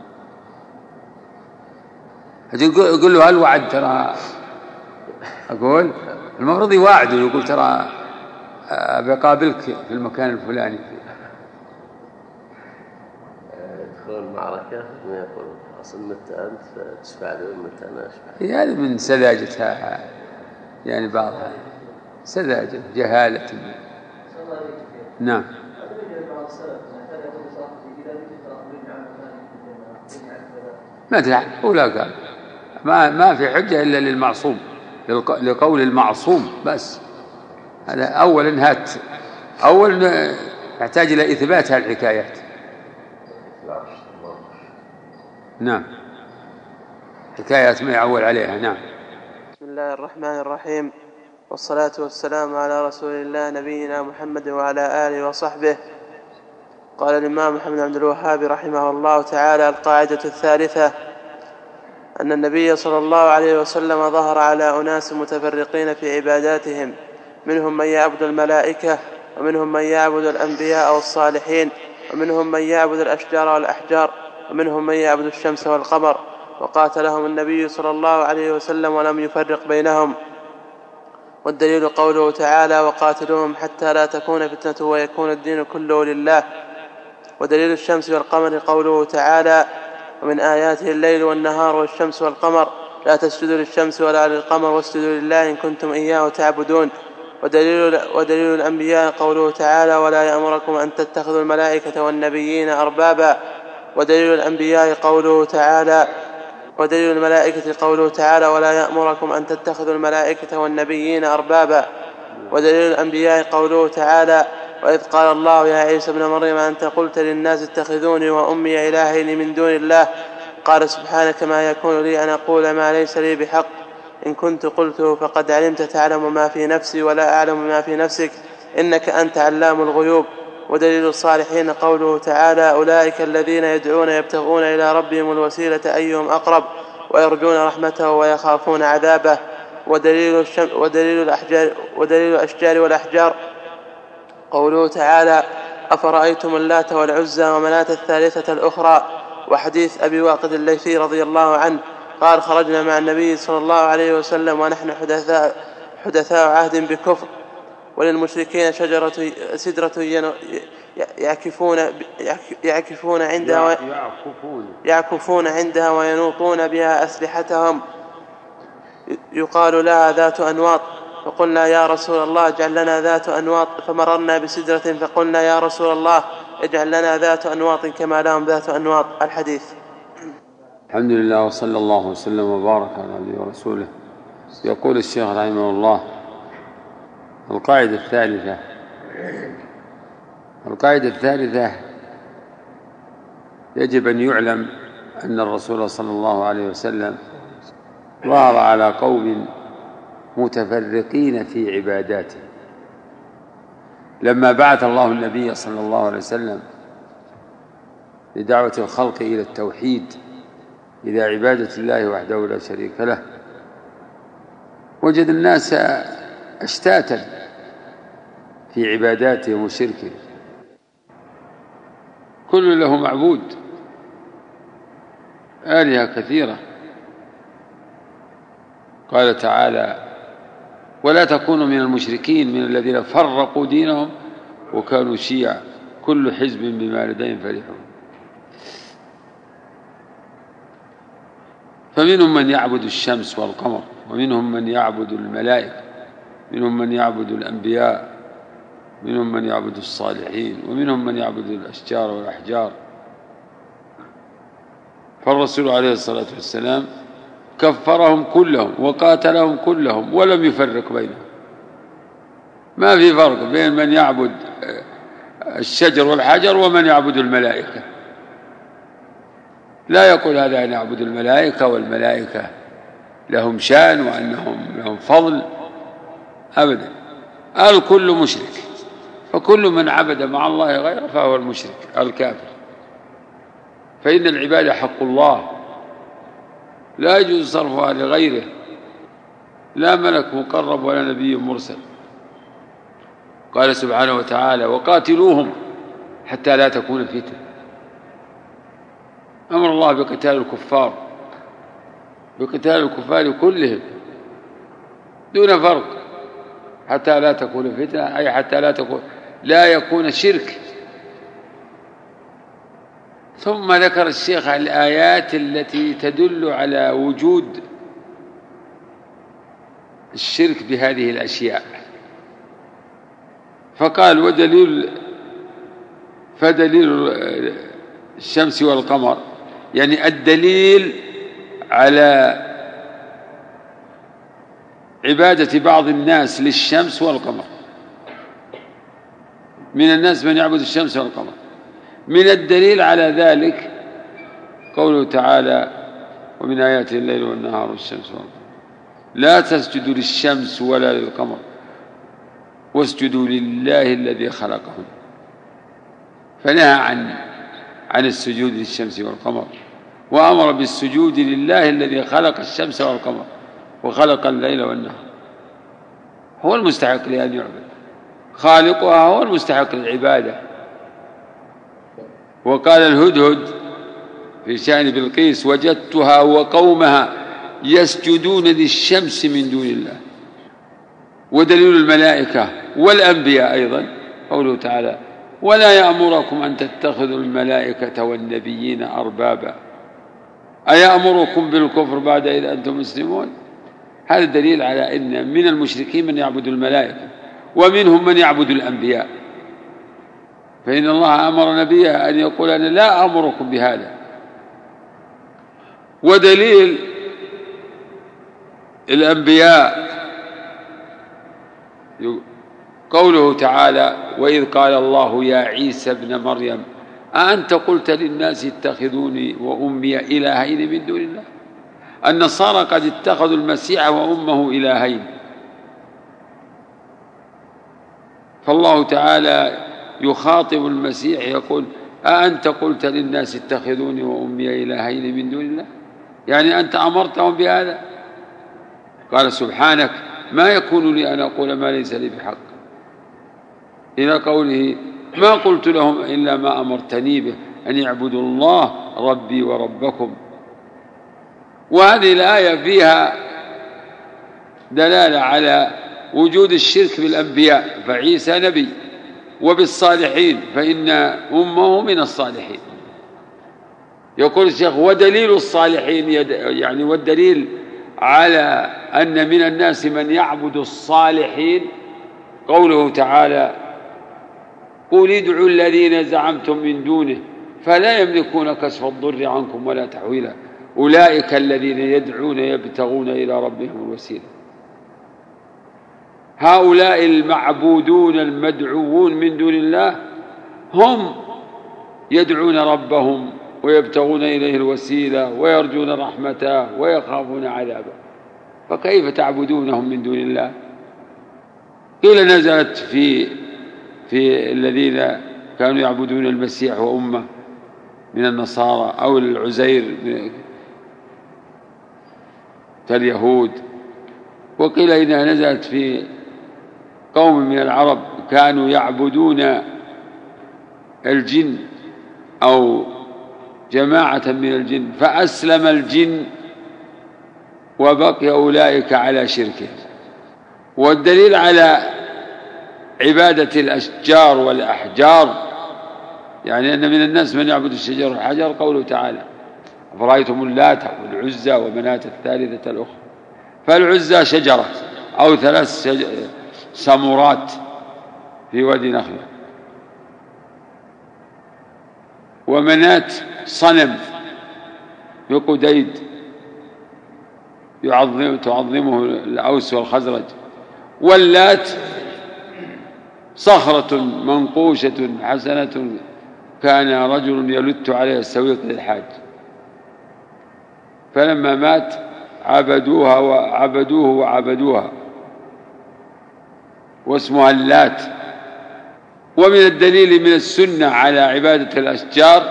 يقول له هل وعد؟ ترى أقول المفروض يواعده يقول ترى بقابلك في المكان الفلاني. يدخل المعركة ما يقول خلاص إن مت أنت؟ فتشفع لي وإن مت أنا أشفع هذا من سذاجتها يعني بعضها. سذاجة جهالة. نعم. ما أدري ولا قال. ما ما في حجة إلا للمعصوم لقول المعصوم بس. هذا اولا هات اولا يحتاج إلى إثبات هالحكايات نعم. حكايات ما يعول عليها نعم. بسم الله الرحمن الرحيم. والصلاة والسلام على رسول الله نبينا محمد وعلى آله وصحبه. قال الإمام محمد عبد الوهاب رحمه الله تعالى القاعدة الثالثة أن النبي صلى الله عليه وسلم ظهر على أناس متفرقين في عباداتهم منهم من يعبد الملائكة ومنهم من يعبد الأنبياء والصالحين ومنهم من يعبد الأشجار والأحجار ومنهم من يعبد الشمس والقمر. وقاتلهم النبي صلى الله عليه وسلم ولم يفرق بينهم. والدليل قوله تعالى وقاتلوهم حتى لا تكون فتنة ويكون الدين كله لله. ودليل الشمس والقمر قوله تعالى ومن آياته الليل والنهار والشمس والقمر. لا تسجدوا للشمس ولا للقمر واسجدوا لله إن كنتم إياه تعبدون. ودليل, ودليل الأنبياء قوله تعالى ولا يأمركم أن تتخذوا الملائكة والنبيين أربابا. ودليل الأنبياء قوله تعالى ودليل الملائكة قوله تعالى ولا يأمركم أن تتخذوا الملائكة والنبيين أربابا. ودليل الأنبياء قوله تعالى وإذ قال الله يا عيسى ابن مريم أنت قلت للناس اتخذوني وأمي إلهين من دون الله؟ قال سبحانك ما يكون لي أن أقول ما ليس لي بحق. إن كنت قلته فقد علمت تعلم ما في نفسي ولا أعلم ما في نفسك. إنك أنت علام الغيوب. ودليل الصالحين قوله تعالى أولئك الذين يدعون يبتغون إلى ربهم الوسيلة أيهم أقرب ويرجون رحمته ويخافون عذابه. ودليل, الشم ودليل, الأحجار ودليل الأشجار والأحجار. قوله تعالى أفرأيتم اللات والعزى ومناة الثالثة الأخرى؟ وحديث أبي واقد الليثي رضي الله عنه قال خرجنا مع النبي صلى الله عليه وسلم ونحن حدثاء, حدثاء عهد بكفر وللمشركين شجرة سدرة يعكفون يعكفون عندها يعكفون. عندها وينوطون بها أسلحتهم. يقال لها ذات أنواط. فقلنا يا رسول الله اجعل لنا ذات أنواط فمررنا بسدرة فقلنا يا رسول الله اجعل لنا ذات أنواط كما لهم ذات أنواط. الحديث. الحمد لله وصلى الله وسلم وبارك على نبيه ورسوله. يقول الشيخ رحمه الله القاعدة الثالثة. القاعدة الثالثة يجب أن يعلم أن الرسول صلى الله عليه وسلم ظهر على قوم متفرقين في عباداته. لما بعث الله النبي صلى الله عليه وسلم لدعوة الخلق إلى التوحيد إلى عبادة الله وحده لا شريك له وجد الناس أشتاتا في عباداتهم وشركهم كل له معبود آلهة كثيرة. قال تعالى ولا تكونوا من المشركين من الذين فرقوا دينهم وكانوا شيعا كل حزب بما لديهم فرحون. فمنهم من يعبد الشمس والقمر ومنهم من يعبد الملائكة منهم من يعبد الأنبياء منهم من يعبد الصالحين ومنهم من يعبد الأشجار والأحجار. فالرسول عليه الصلاة والسلام كفرهم كلهم وقاتلهم كلهم ولم يفرق بينهم. ما في فرق بين من يعبد الشجر والحجر ومن يعبد الملائكة. لا يقول هذا أن يعبد الملائكة والملائكة لهم شأن وأنهم لهم فضل أبدا. الكل مشرك. فكل من عبد مع الله غيره فهو المشرك الكافر. فإن العبادة حق الله. لا يجوز صرفها لغيره. لا ملك مقرب ولا نبي مرسل. قال سبحانه وتعالى وقاتلوهم حتى لا تكون فتنة. أمر الله بقتال الكفار بقتال الكفار كلهم دون فرق حتى لا تكون فتنة أي حتى لا تكون لا يكون شرك. ثم ذكر الشيخ الآيات التي تدل على وجود الشرك بهذه الأشياء. فقال ودليل فدليل الشمس والقمر يعني الدليل على عبادة بعض الناس للشمس والقمر. من الناس من يعبد الشمس والقمر. من الدليل على ذلك قوله تعالى ومن آياته الليل والنهار والشمس والقمر لا تسجدوا للشمس ولا للقمر واسجدوا لله الذي خلقهم فنهى عن عن السجود للشمس والقمر وأمر بالسجود لله الذي خلق الشمس والقمر وخلق الليل والنهار. هو المستحق لأن يعبد. خالقها هو المستحق للعبادة. وقال الهدهد في شأن بلقيس وجدتها وقومها يسجدون للشمس من دون الله. ودليل الملائكة والأنبياء أيضا. قوله تعالى ولا يأمركم أن تتخذوا الملائكة والنبيين أربابا. أيأمركم بالكفر بعد إذ أنتم مسلمون؟ هذا دليل على أن من المشركين من يعبد الملائكة ومنهم من يعبد الأنبياء. فإن الله أمر نبيه أن يقول أنا لا أمركم بهذا. ودليل الأنبياء قوله تعالى وإذ قال الله يا عيسى ابن مريم أأنت قلت للناس اتخذوني وأمي إلهين من دون الله؟ النصارى قد اتخذوا المسيح وأمه إلهين. فالله تعالى يخاطب المسيح يقول أأنت قلت للناس اتخذوني وأمي إلهين من دون الله؟ يعني أنت أمرتهم بهذا؟ قال سبحانك ما يكون لي أن أقول ما ليس لي بحق. إلى قوله ما قلت لهم إلا ما أمرتني به أن يعبدوا الله ربي وربكم. وهذه الآية فيها دلالة على وجود الشرك بالأنبياء فعيسى نبي. وبالصالحين فإن أمه من الصالحين. يقول الشيخ ودليل الصالحين يعني والدليل على أن من الناس من يعبد الصالحين قوله تعالى قل ادعوا الذين زعمتم من دونه فلا يملكون كشف الضر عنكم ولا تحويلا. أولئك الذين يدعون يبتغون إلى ربهم الوسيلة. هؤلاء المعبودون المدعوون من دون الله هم يدعون ربهم ويبتغون إليه الوسيلة ويرجون رحمته ويخافون عذابه. فكيف تعبدونهم من دون الله؟ قيل نزلت في في الذين كانوا يعبدون المسيح وأمه من النصارى أو العزير كاليهود وقيل إنها نزلت في قوم من العرب كانوا يعبدون الجن أو جماعة من الجن فأسلم الجن وبقي أولئك على شركه. والدليل على عبادة الأشجار والأحجار يعني أن من الناس من يعبد الشجر والحجر قوله تعالى أفرأيتم اللات والعزى ومناة الثالثة الأخرى؟ فالعزى شجرة أو ثلاث سمرات في وادي نخلة ومناة صنم بقديد يعظم تعظمه الأوس والخزرج. واللات صخرة منقوشة حسنة كان رجل يلت عليها السويق للحاج. فلما مات عبدوها وعبدوه وعبدوها. واسمها اللات. ومن الدليل من السنة على عبادة الأشجار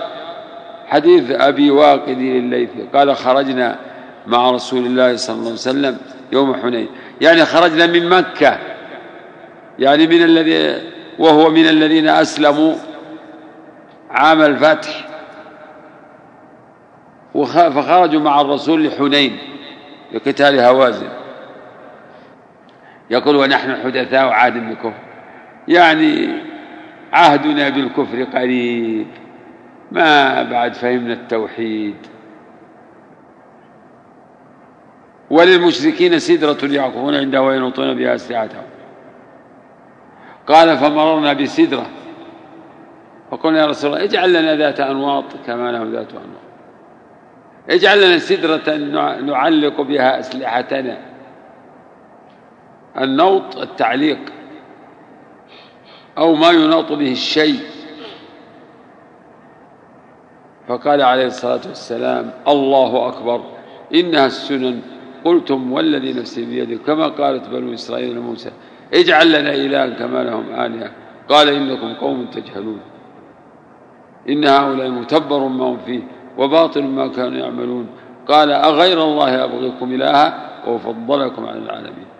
حديث أبي واقد الليثي قال خرجنا مع رسول الله صلى الله عليه وسلم يوم حنين. يعني خرجنا من مكة. يعني من الذي وهو من الذين أسلموا عام الفتح. فخرجوا مع الرسول لحنين لقتال هوازن. يقول ونحن حدثاء عهد بالكفر يعني عهدنا بالكفر قريب ما بعد فهمنا التوحيد. وللمشركين سدرة يعكفون عندها وينوطون بها أسلحتهم قال فمررنا بسدرة. فقلنا يا رسول الله اجعل لنا ذات أنواط كما له ذات أنواط. اجعل لنا سدرة نعلق بها أسلحتنا. النوط التعليق أو ما يناط به الشيء. فقال عليه الصلاة والسلام الله أكبر إنها السنن. قلتم والذي نفسي بيده كما قالت بنو إسرائيل لموسى اجعل لنا إلها كما لهم آلهة. قال إنكم قوم تجهلون. إن هؤلاء متبر ما هم فيه وباطل ما كانوا يعملون. قال أغير الله أبغيكم إلها وفضلكم على العالمين.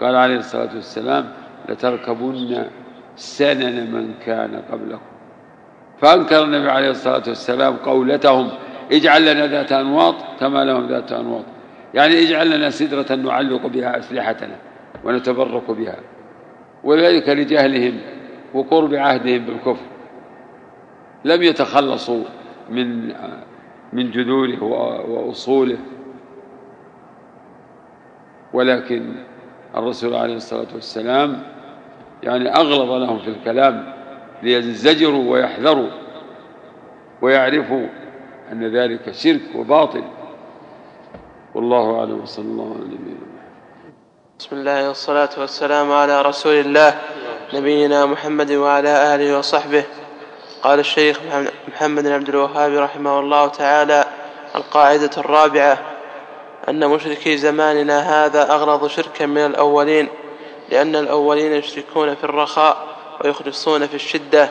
قال عليه الصلاة والسلام لتركبن سنن من كان قبلكم. فأنكر النبي عليه الصلاة والسلام قولتهم اجعل لنا ذات أنواط كما لهم ذات أنواط. يعني اجعل لنا سدرة نعلق بها أسلحتنا ونتبرك بها. وذلك لجهلهم وقرب عهدهم بالكفر. لم يتخلصوا من من جذوره وأصوله. ولكن الرسول عليه الصلاة والسلام يعني أغلظ لهم في الكلام لينزجروا ويحذروا ويعرفوا أن ذلك شرك وباطل. والله أعلم وصلى الله على نبينا بسم الله والصلاة والسلام على رسول الله نبينا محمد وعلى آله وصحبه. قال الشيخ محمد بن عبد الوهاب رحمه الله تعالى القاعدة الرابعة أن مشركي زماننا هذا أغلظ شركا من الأولين لأن الأولين يشركون في الرخاء ويخلصون في الشدة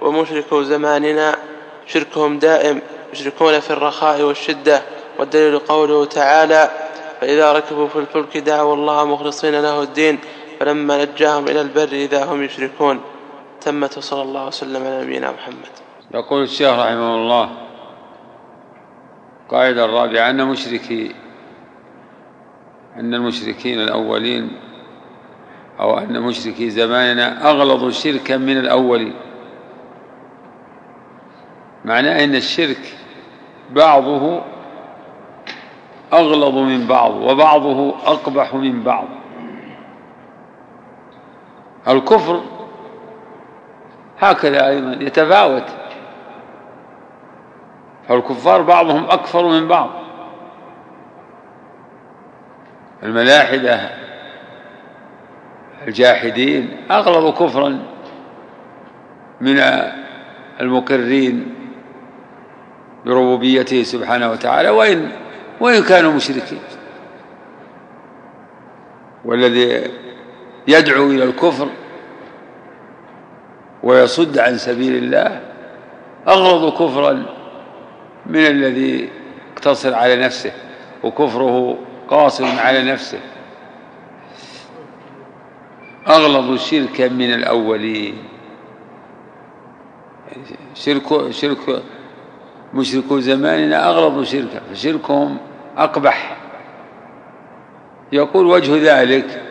ومشركو زماننا شركهم دائم يشركون في الرخاء والشدة والدليل قوله تعالى فإذا ركبوا في الفلك دعوا الله مخلصين له الدين فلما نجاهم إلى البر إذا هم يشركون. تمت وصلى الله وسلم على نبينا محمد. يقول الشيخ رحمه الله قاعدة الرابعة أن مشركي أن المشركين الأولين أو أن مشركي زماننا أغلظ شركا من الأولين. معناه أن الشرك بعضه أغلظ من بعض وبعضه أقبح من بعض. الكفر هكذا أيضا يتفاوت. فالكفار بعضهم أكثر من بعض. الملاحدة الجاحدين أغلظ كفرا من المقرين بربوبيته سبحانه وتعالى وإن وإن كانوا مشركين. والذي يدعو إلى الكفر ويصد عن سبيل الله أغلظ كفرا من الذي اقتصر على نفسه وكفره قاصر على نفسه. أغلظ شركا من الأولين. شرك شرك مشركو زماننا أغلظ شركا فشركهم أقبح. يقول وجه ذلك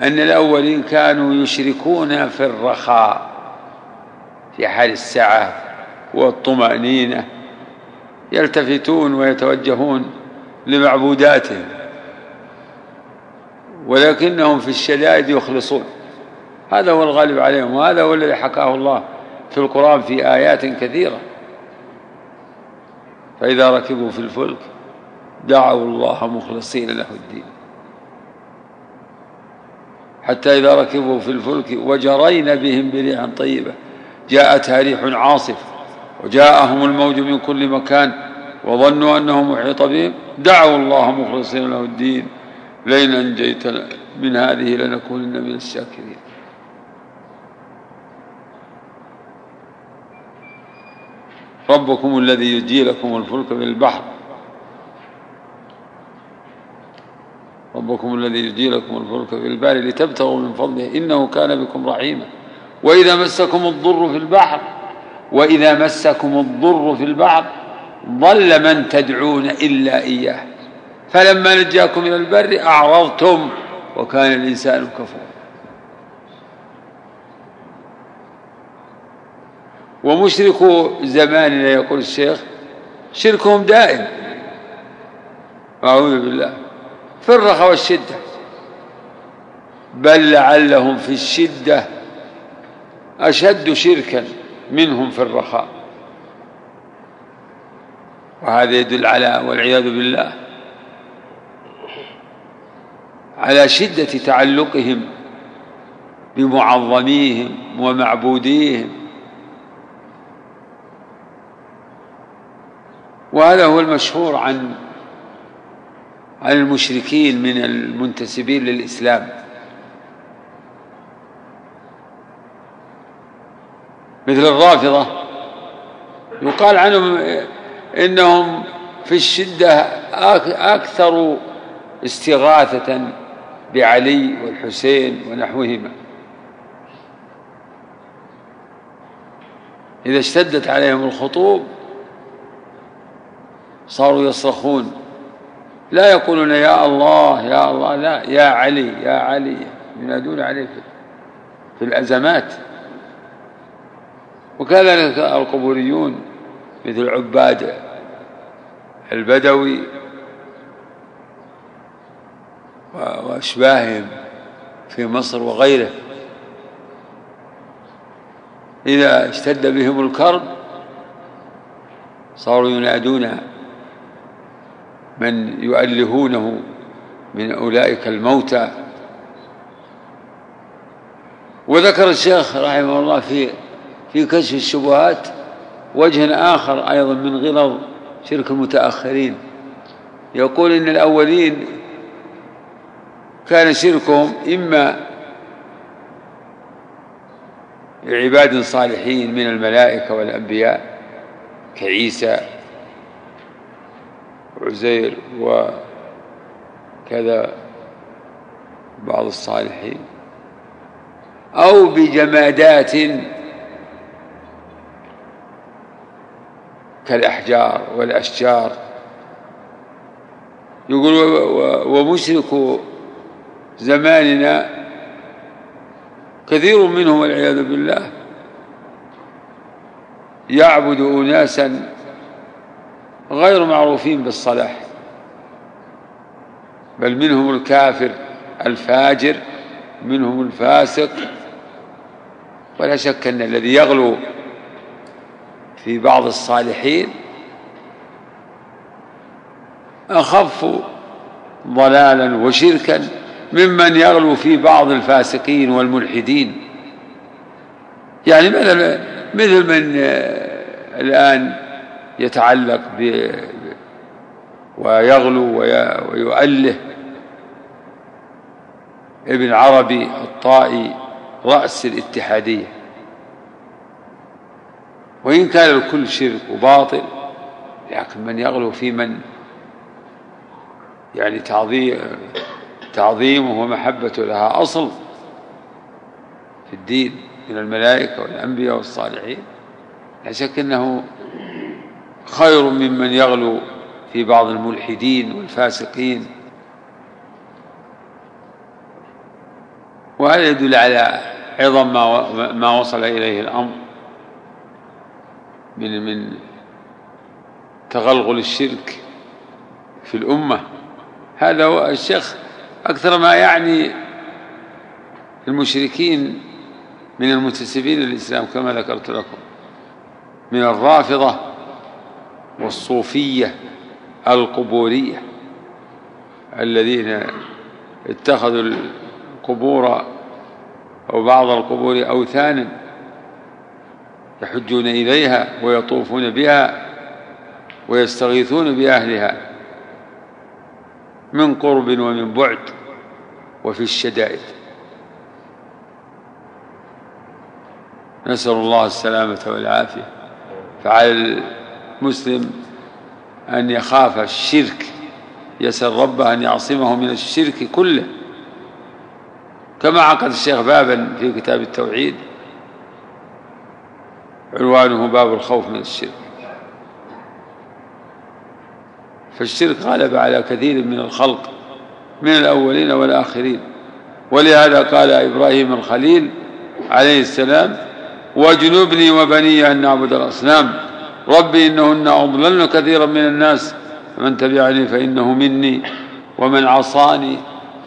أن الأولين كانوا يشركون في الرخاء في حال السعة والطمأنينة يلتفتون ويتوجهون لمعبوداتهم ولكنهم في الشدائد يخلصون. هذا هو الغالب عليهم وهذا هو الذي حكاه الله في القرآن في آيات كثيرة. فإذا ركبوا في الفلك دعوا الله مخلصين له الدين. حتى إذا ركبوا في الفلك وجرين بهم بريح طيبة جاءتها ريح عاصف وجاءهم الموج من كل مكان وظنوا أنه محيط بهم دعوا الله مخلصين له الدين. لئن أنجيتنا من هذه لنكونن من الشاكرين. ربكم الذي يجي لكم الفلك في البحر ربكم الذي يجي لكم الفلك في البحر لتبتغوا من فضله. إنه كان بكم رحيما. وإذا مسكم الضر في البحر وإذا مسكم الضر في البحر ضل من تدعون إلا إياه. فلما نجاكم إلى البر أعرضتم وكان الإنسان كفورا. ومشركو زماننا يقول الشيخ شركهم دائم. أعوذ بالله. في الرخاء والشدة. بل لعلهم في الشدة أشد شركا منهم في الرخاء. وهذا يدل على والعياذ بالله على شدة تعلقهم بمعظميهم ومعبوديهم. وهذا هو المشهور عن عن المشركين من المنتسبين للإسلام. مثل الرافضة يقال عنهم إنهم في الشدة أكثر استغاثة بعلي والحسين ونحوهما. إذا اشتدت عليهم الخطوب صاروا يصرخون لا يقولون يا الله يا الله لا يا علي يا علي ينادون عليه في الأزمات. وكذلك القبوريون مثل عباد البدوي وأشباههم في مصر وغيره. إذا اشتد بهم الكرب صاروا ينادون من يؤلهونه من أولئك الموتى. وذكر الشيخ رحمه الله في في كشف الشبهات وجه آخر أيضا من غلظ شرك المتأخرين. يقول إن الأولين كان شركهم إما عباد صالحين من الملائكة والأنبياء كعيسى وعزير وكذا بعض الصالحين أو بجمادات كالأحجار والأشجار. يقول ومشرك زماننا كثير منهم والعياذ بالله يعبد أناسا غير معروفين بالصلاح بل منهم الكافر الفاجر منهم الفاسق ولا شك أن الذي يغلو في بعض الصالحين أخف ضلالا وشركا ممن يغلو في بعض الفاسقين والملحدين. يعني مثل مثل من الآن يتعلق ب ويغلو ويؤله ابن عربي الطائي رأس الاتحادية. وإن كان الكل شرك وباطل لكن من يغلو في من؟ يعني تعظيم تعظيمه ومحبته لها أصل في الدين من الملائكة والأنبياء والصالحين. لا شك أنه خير ممن يغلو في بعض الملحدين والفاسقين. وهذا يدل على عظم ما وصل إليه الأمر. من من تغلغل الشرك في الأمة. هذا هو الشيخ أكثر ما يعني المشركين من المنتسبين للإسلام كما ذكرت لكم من الرافضة والصوفية القبورية الذين اتخذوا القبور أو بعض القبور أوثانا. يحجون إليها ويطوفون بها ويستغيثون بأهلها من قرب ومن بعد وفي الشدائد. نسأل الله السلامة والعافية. فعلى المسلم أن يخاف الشرك يسأل ربه أن يعصمه من الشرك كله. كما عقد الشيخ بابا في كتاب التوحيد عنوانه باب الخوف من الشرك. فالشرك غلب على كثير من الخلق من الأولين والآخرين. ولهذا قال إبراهيم الخليل عليه السلام واجنبني وبني أن نعبد الأصنام ربي إنهن أضللن كثيرا من الناس من تبعني فإنه مني ومن عصاني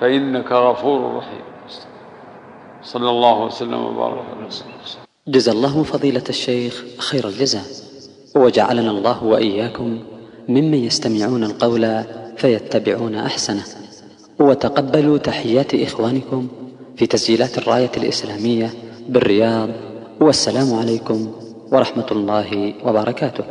فإنك غفور رحيم. صلى الله وسلم وبارك على رسول الله. جزا الله فضيلة الشيخ خير الجزاء وجعلنا الله وإياكم ممن يستمعون القول فيتبعون أحسنه وتقبلوا تحيات إخوانكم في تسجيلات الراية الإسلامية بالرياض والسلام عليكم ورحمة الله وبركاته.